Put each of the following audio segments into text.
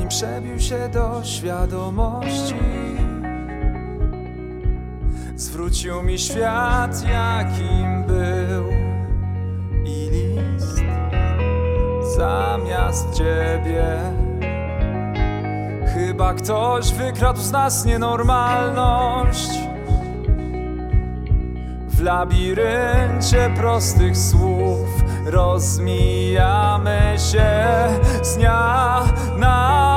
Promień przebił się do świadomości. Zwrócił mi świat jakim był I list zamiast ciebie. Chyba ktoś wykradł z nas nienormalność. W labiryncie prostych słów Rozmijamy się z dnia na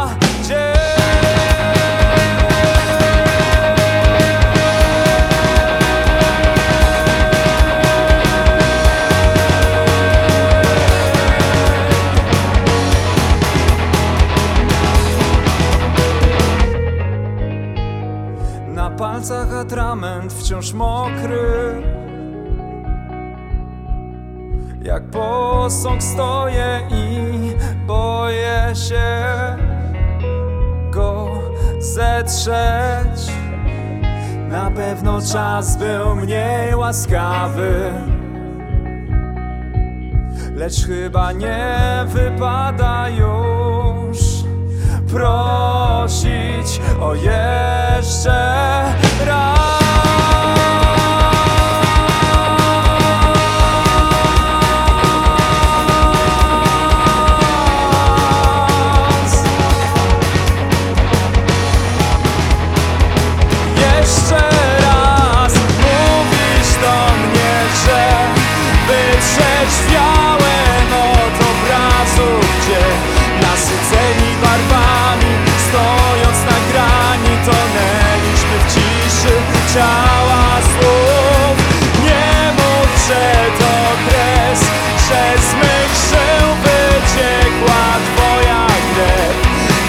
palcach atrament wciąż mokry Jak posąg stoję i boję się go zetrzeć Na pewno czas był mniej łaskawy Lecz chyba nie wypada już prosić o jeszcze.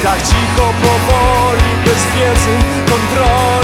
tak cicho, powoli, bez wiedzy, kontroli.